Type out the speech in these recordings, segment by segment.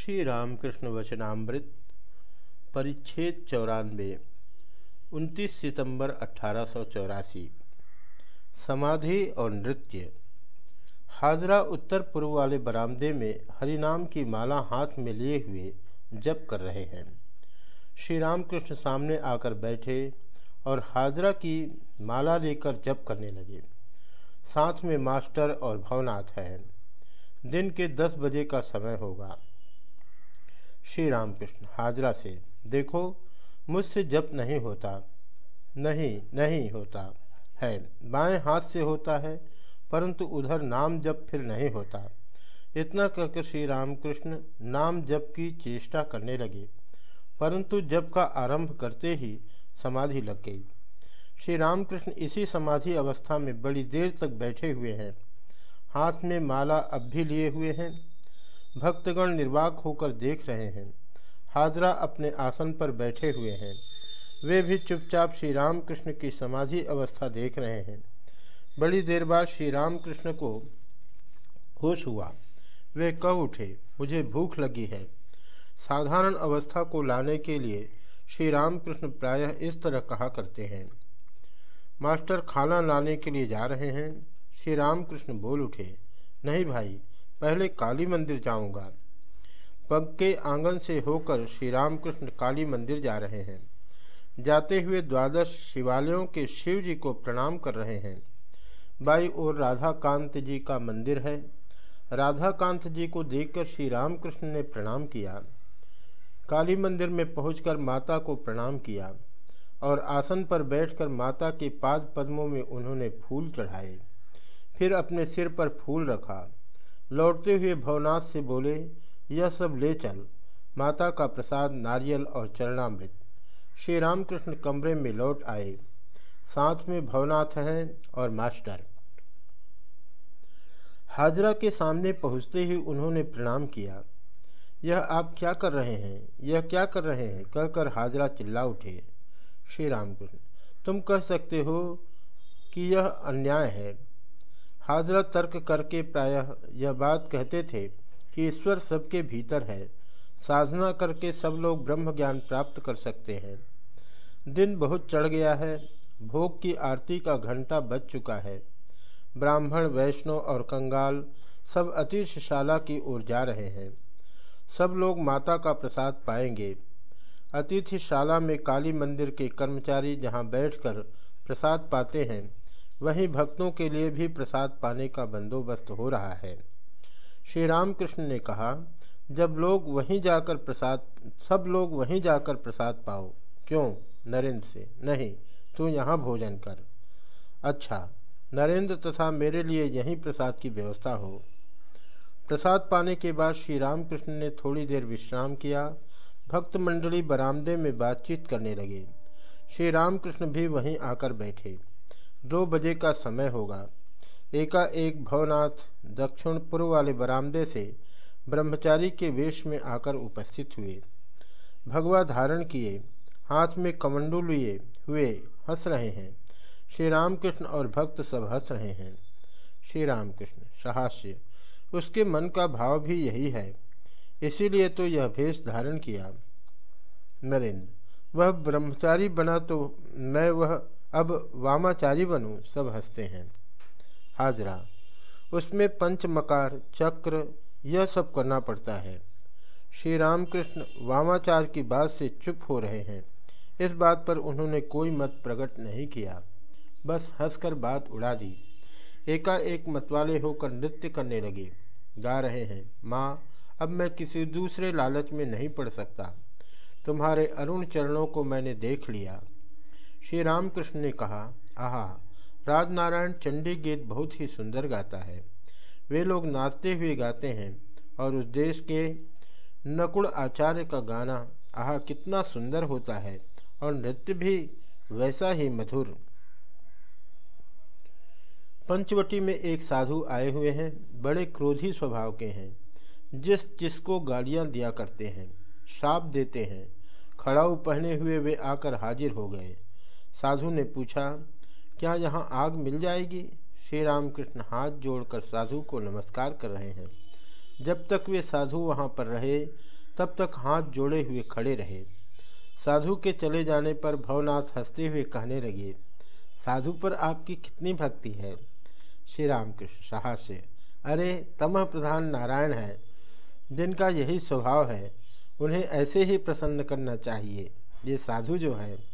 श्री रामकृष्ण वचनामृत, परिच्छेद चौरानवे 29 सितंबर अठारह सौ चौरासी। समाधि और नृत्य। हाजरा उत्तर पूर्व वाले बरामदे में हरिनाम की माला हाथ में लिए हुए जप कर रहे हैं। श्री रामकृष्ण सामने आकर बैठे और हाजरा की माला लेकर जप करने लगे। साथ में मास्टर और भवनाथ हैं। दिन के दस बजे का समय होगा। श्री रामकृष्ण हाजरा से, देखो, मुझसे जप नहीं होता, नहीं नहीं होता है। बाएँ हाथ से होता है, परंतु उधर नाम जप फिर नहीं होता। इतना कहकर श्री रामकृष्ण नाम जप की चेष्टा करने लगे, परंतु जप का आरंभ करते ही समाधि लग गई। श्री रामकृष्ण इसी समाधि अवस्था में बड़ी देर तक बैठे हुए हैं। हाथ में माला अब भी लिए हुए हैं। भक्तगण निर्वाक होकर देख रहे हैं। हाजरा अपने आसन पर बैठे हुए हैं। वे भी चुपचाप श्री रामकृष्ण की समाधि अवस्था देख रहे हैं। बड़ी देर बाद श्री रामकृष्ण को होश हुआ। वे कह उठे, मुझे भूख लगी है। साधारण अवस्था को लाने के लिए श्री रामकृष्ण प्रायः इस तरह कहा करते हैं। मास्टर खाना लाने के लिए जा रहे हैं। श्री रामकृष्ण बोल उठे, नहीं भाई पहले काली मंदिर जाऊँगा। पग के आँगन से होकर श्री रामकृष्ण काली मंदिर जा रहे हैं। जाते हुए द्वादश शिवालयों के शिव जी को प्रणाम कर रहे हैं। बाई और राधा कांत जी का मंदिर है। राधा कांत जी को देखकर श्री रामकृष्ण ने प्रणाम किया। काली मंदिर में पहुंचकर माता को प्रणाम किया और आसन पर बैठकर माता के पाद पद्मों में उन्होंने फूल चढ़ाए। फिर अपने सिर पर फूल रखा। लौटते हुए भवनाथ से बोले, यह सब ले चल। माता का प्रसाद, नारियल और चरणामृत। श्री रामकृष्ण कमरे में लौट आए। साथ में भवनाथ हैं और मास्टर। हाजरा के सामने पहुँचते ही उन्होंने प्रणाम किया। यह आप क्या कर रहे हैं? यह क्या कर रहे हैं? कहकर हाजरा चिल्ला उठे। श्री रामकृष्ण, तुम कह सकते हो कि यह अन्याय है। हाजरा तर्क करके प्रायः यह बात कहते थे कि ईश्वर सबके भीतर है। साधना करके सब लोग ब्रह्म ज्ञान प्राप्त कर सकते हैं। दिन बहुत चढ़ गया है। भोग की आरती का घंटा बज चुका है। ब्राह्मण, वैष्णव और कंगाल सब अतिथिशाला की ओर जा रहे हैं। सब लोग माता का प्रसाद पाएँगे। अतिथिशाला में काली मंदिर के कर्मचारी जहाँ बैठकर प्रसाद पाते हैं वहीं भक्तों के लिए भी प्रसाद पाने का बंदोबस्त हो रहा है। श्री रामकृष्ण ने कहा, जब लोग वहीं जाकर प्रसाद, सब लोग वहीं जाकर प्रसाद पाओ, क्यों? नरेंद्र से, नहीं, तू यहाँ भोजन कर। अच्छा नरेंद्र तथा मेरे लिए यहीं प्रसाद की व्यवस्था हो। प्रसाद पाने के बाद श्री रामकृष्ण ने थोड़ी देर विश्राम किया। भक्त मंडली बरामदे में बातचीत करने लगे। श्री रामकृष्ण भी वहीं आकर बैठे। दो बजे का समय होगा। एकाएक भवनाथ दक्षिण पूर्व वाले बरामदे से ब्रह्मचारी के वेश में आकर उपस्थित हुए। भगवा धारण किए, हाथ में कमंडू लिए हुए हंस रहे हैं। श्री रामकृष्ण और भक्त सब हंस रहे हैं। श्री रामकृष्ण सहास्य, उसके मन का भाव भी यही है। इसीलिए तो यह भेष धारण किया। नरेंद्र, वह ब्रह्मचारी बना तो मैं वह अब वामाचारी बनूं, सब हँसते हैं। हाजरा, उसमें पंच मकार चक्र, यह सब करना पड़ता है। श्री रामकृष्ण वामाचार की बात से चुप हो रहे हैं। इस बात पर उन्होंने कोई मत प्रकट नहीं किया। बस हंसकर बात उड़ा दी। एकाएक मतवाले होकर नृत्य करने लगे। गा रहे हैं, माँ, अब मैं किसी दूसरे लालच में नहीं पड़ सकता। तुम्हारे अरुण चरणों को मैंने देख लिया। श्री रामकृष्ण ने कहा, आहा, राजनारायण चंडी गीत बहुत ही सुंदर गाता है। वे लोग नाचते हुए गाते हैं और उस देश के नकुड़ आचार्य का गाना, आह, कितना सुंदर होता है और नृत्य भी वैसा ही मधुर। पंचवटी में एक साधु आए हुए हैं, बड़े क्रोधी स्वभाव के हैं। जिस जिसको गालियाँ दिया करते हैं श्राप देते हैं, खड़ाऊ पहने हुए वे आकर हाजिर हो गए। साधु ने पूछा, क्या यहाँ आग मिल जाएगी? श्री रामकृष्ण हाथ जोड़कर साधु को नमस्कार कर रहे हैं। जब तक वे साधु वहाँ पर रहे, तब तक हाथ जोड़े हुए खड़े रहे। साधु के चले जाने पर भवनाथ हँसते हुए कहने लगे, साधु पर आपकी कितनी भक्ति है? श्री रामकृष्ण साहस्य। अरे, तमह प्रधान नारायण है। जिनका यही स्वभाव है, उन्हें ऐसे ही प्रसन्न करना चाहिए। ये साधु जो है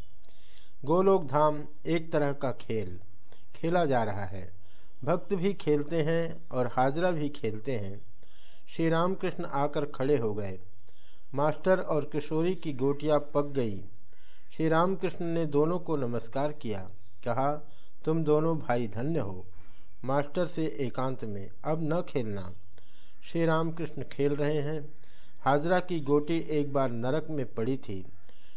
गोलोक धाम एक तरह का खेल खेला जा रहा है। भक्त भी खेलते हैं और हाजरा भी खेलते हैं। श्री रामकृष्ण आकर खड़े हो गए। मास्टर और किशोरी की गोटियाँ पक गई। श्री रामकृष्ण ने दोनों को नमस्कार किया। कहा, तुम दोनों भाई धन्य हो। मास्टर से एकांत में अब न खेलना। श्री रामकृष्ण खेल रहे हैं। हाजरा की गोटी एक बार नरक में पड़ी थी।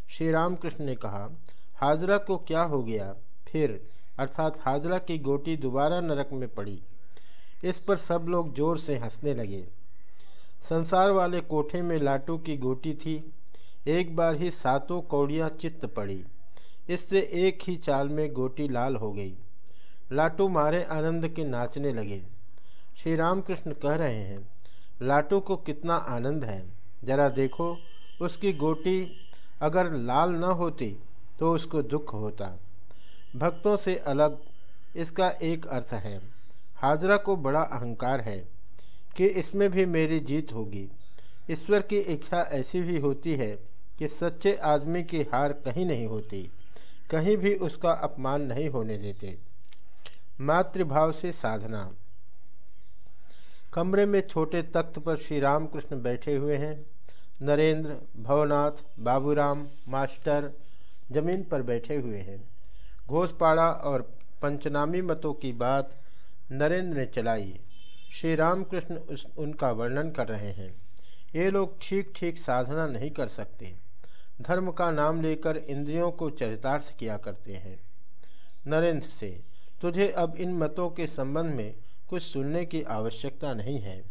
श्री रामकृष्ण ने कहा हाजरा को क्या हो गया? फिर, अर्थात हाजरा की गोटी दोबारा नरक में पड़ी। इस पर सब लोग ज़ोर से हंसने लगे। संसार वाले कोठे में लाटू की गोटी थी। एक बार ही सातों कौड़ियाँ चित्त पड़ी। इससे एक ही चाल में गोटी लाल हो गई। लाटू मारे आनंद के नाचने लगे। श्री रामकृष्ण कह रहे हैं, लाटू को कितना आनंद है। जरा देखो, उसकी गोटी अगर लाल न होती तो उसको दुख होता। भक्तों से अलग, इसका एक अर्थ है। हाजरा को बड़ा अहंकार है कि इसमें भी मेरी जीत होगी। ईश्वर की इच्छा ऐसी भी होती है कि सच्चे आदमी की हार कहीं नहीं होती, कहीं भी उसका अपमान नहीं होने देते। मातृभाव से साधना। कमरे में छोटे तख्त पर श्री रामकृष्ण बैठे हुए हैं। नरेंद्र, भवनाथ, बाबूराम, मास्टर ज़मीन पर बैठे हुए हैं। घोषपाड़ा और पंचनामी मतों की बात नरेंद्र ने चलाई। श्री रामकृष्ण उनका वर्णन कर रहे हैं। ये लोग ठीक ठीक साधना नहीं कर सकते। धर्म का नाम लेकर इंद्रियों को चरितार्थ किया करते हैं। नरेंद्र से, तुझे अब इन मतों के संबंध में कुछ सुनने की आवश्यकता नहीं है।